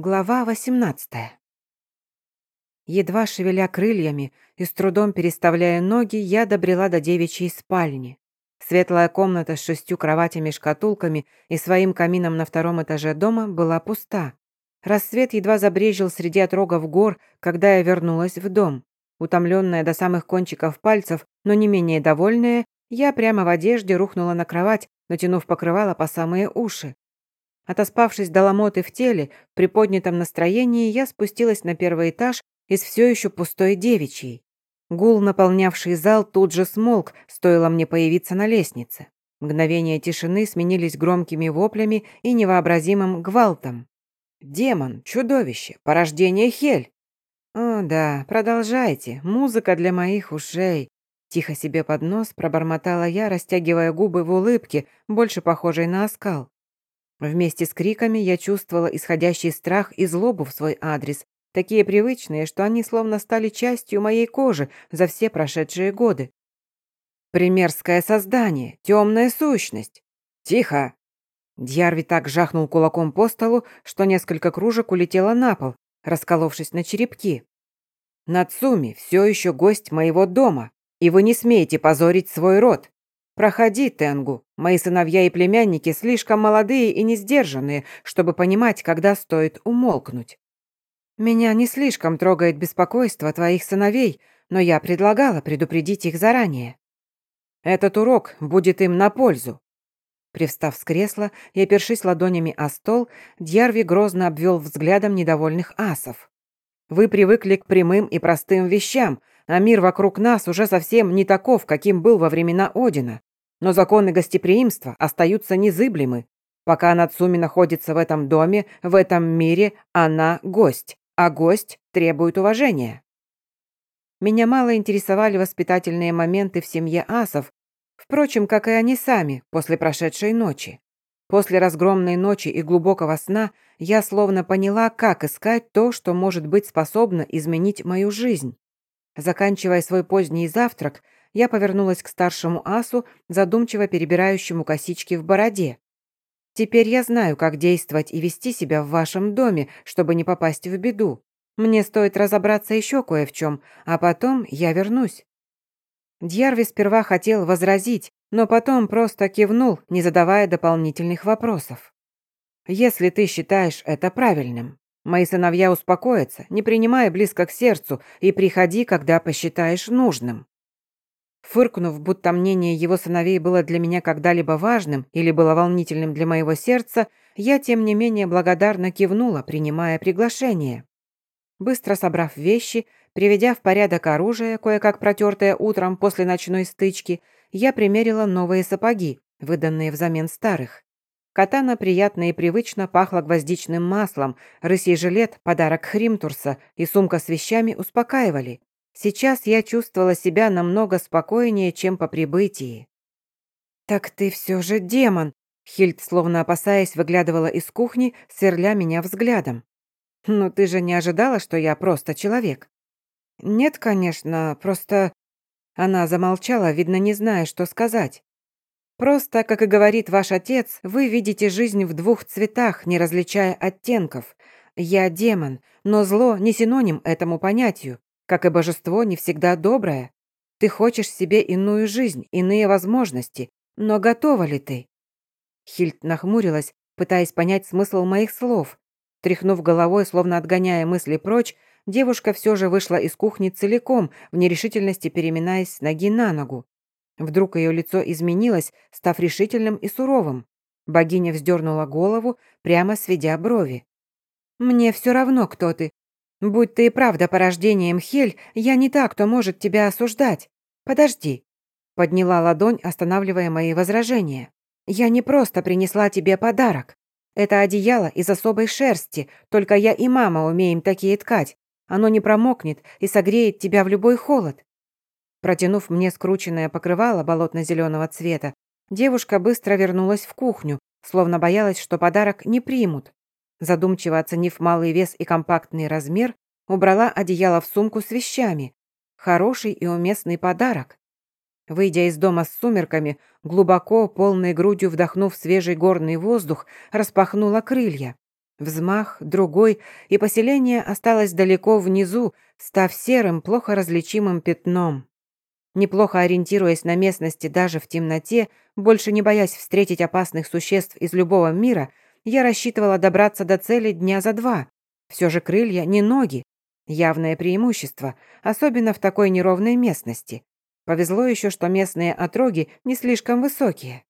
Глава 18. Едва шевеля крыльями и с трудом переставляя ноги, я добрела до девичьей спальни. Светлая комната с шестью кроватями-шкатулками и своим камином на втором этаже дома была пуста. Рассвет едва забрежил среди отрогов гор, когда я вернулась в дом. Утомленная до самых кончиков пальцев, но не менее довольная, я прямо в одежде рухнула на кровать, натянув покрывало по самые уши. Отоспавшись до ломоты в теле, при поднятом настроении я спустилась на первый этаж из все еще пустой девичьей. Гул, наполнявший зал, тут же смолк, стоило мне появиться на лестнице. Мгновения тишины сменились громкими воплями и невообразимым гвалтом. «Демон, чудовище, порождение Хель!» «О, да, продолжайте, музыка для моих ушей!» Тихо себе под нос пробормотала я, растягивая губы в улыбке, больше похожей на оскал. Вместе с криками я чувствовала исходящий страх и злобу в свой адрес, такие привычные, что они словно стали частью моей кожи за все прошедшие годы. Примерское создание, темная сущность. Тихо! Дьярви так жахнул кулаком по столу, что несколько кружек улетело на пол, расколовшись на черепки. Нацуми все еще гость моего дома, и вы не смеете позорить свой род. «Проходи, Тенгу. Мои сыновья и племянники слишком молодые и несдержанные, чтобы понимать, когда стоит умолкнуть. Меня не слишком трогает беспокойство твоих сыновей, но я предлагала предупредить их заранее. Этот урок будет им на пользу». Привстав с кресла и опершись ладонями о стол, Дьярви грозно обвел взглядом недовольных асов. «Вы привыкли к прямым и простым вещам, а мир вокруг нас уже совсем не таков, каким был во времена Одина. Но законы гостеприимства остаются незыблемы. Пока Нацуми находится в этом доме, в этом мире, она гость, а гость требует уважения. Меня мало интересовали воспитательные моменты в семье асов, впрочем, как и они сами после прошедшей ночи. После разгромной ночи и глубокого сна я словно поняла, как искать то, что может быть способно изменить мою жизнь. Заканчивая свой поздний завтрак, я повернулась к старшему асу, задумчиво перебирающему косички в бороде. «Теперь я знаю, как действовать и вести себя в вашем доме, чтобы не попасть в беду. Мне стоит разобраться еще кое в чем, а потом я вернусь». Дьярви сперва хотел возразить, но потом просто кивнул, не задавая дополнительных вопросов. «Если ты считаешь это правильным, мои сыновья успокоятся, не принимая близко к сердцу, и приходи, когда посчитаешь нужным». Фыркнув, будто мнение его сыновей было для меня когда-либо важным или было волнительным для моего сердца, я, тем не менее, благодарно кивнула, принимая приглашение. Быстро собрав вещи, приведя в порядок оружие, кое-как протертое утром после ночной стычки, я примерила новые сапоги, выданные взамен старых. Катана приятно и привычно пахла гвоздичным маслом, рысий жилет, подарок Хримтурса и сумка с вещами успокаивали. Сейчас я чувствовала себя намного спокойнее, чем по прибытии. «Так ты все же демон!» Хильд, словно опасаясь, выглядывала из кухни, сверля меня взглядом. «Ну ты же не ожидала, что я просто человек?» «Нет, конечно, просто...» Она замолчала, видно, не зная, что сказать. «Просто, как и говорит ваш отец, вы видите жизнь в двух цветах, не различая оттенков. Я демон, но зло не синоним этому понятию. Как и божество не всегда доброе. Ты хочешь себе иную жизнь, иные возможности, но готова ли ты?» Хильд нахмурилась, пытаясь понять смысл моих слов. Тряхнув головой, словно отгоняя мысли прочь, девушка все же вышла из кухни целиком, в нерешительности переминаясь с ноги на ногу. Вдруг ее лицо изменилось, став решительным и суровым. Богиня вздернула голову, прямо сведя брови. «Мне все равно, кто ты. Будь ты и правда порождением Хель, я не та, кто может тебя осуждать. Подожди». Подняла ладонь, останавливая мои возражения. «Я не просто принесла тебе подарок. Это одеяло из особой шерсти, только я и мама умеем такие ткать. Оно не промокнет и согреет тебя в любой холод». Протянув мне скрученное покрывало болотно-зеленого цвета, девушка быстро вернулась в кухню, словно боялась, что подарок не примут. Задумчиво оценив малый вес и компактный размер, убрала одеяло в сумку с вещами. Хороший и уместный подарок. Выйдя из дома с сумерками, глубоко, полной грудью вдохнув свежий горный воздух, распахнула крылья. Взмах, другой, и поселение осталось далеко внизу, став серым, плохо различимым пятном. Неплохо ориентируясь на местности даже в темноте, больше не боясь встретить опасных существ из любого мира, я рассчитывала добраться до цели дня за два. Все же крылья не ноги. Явное преимущество, особенно в такой неровной местности. Повезло еще, что местные отроги не слишком высокие.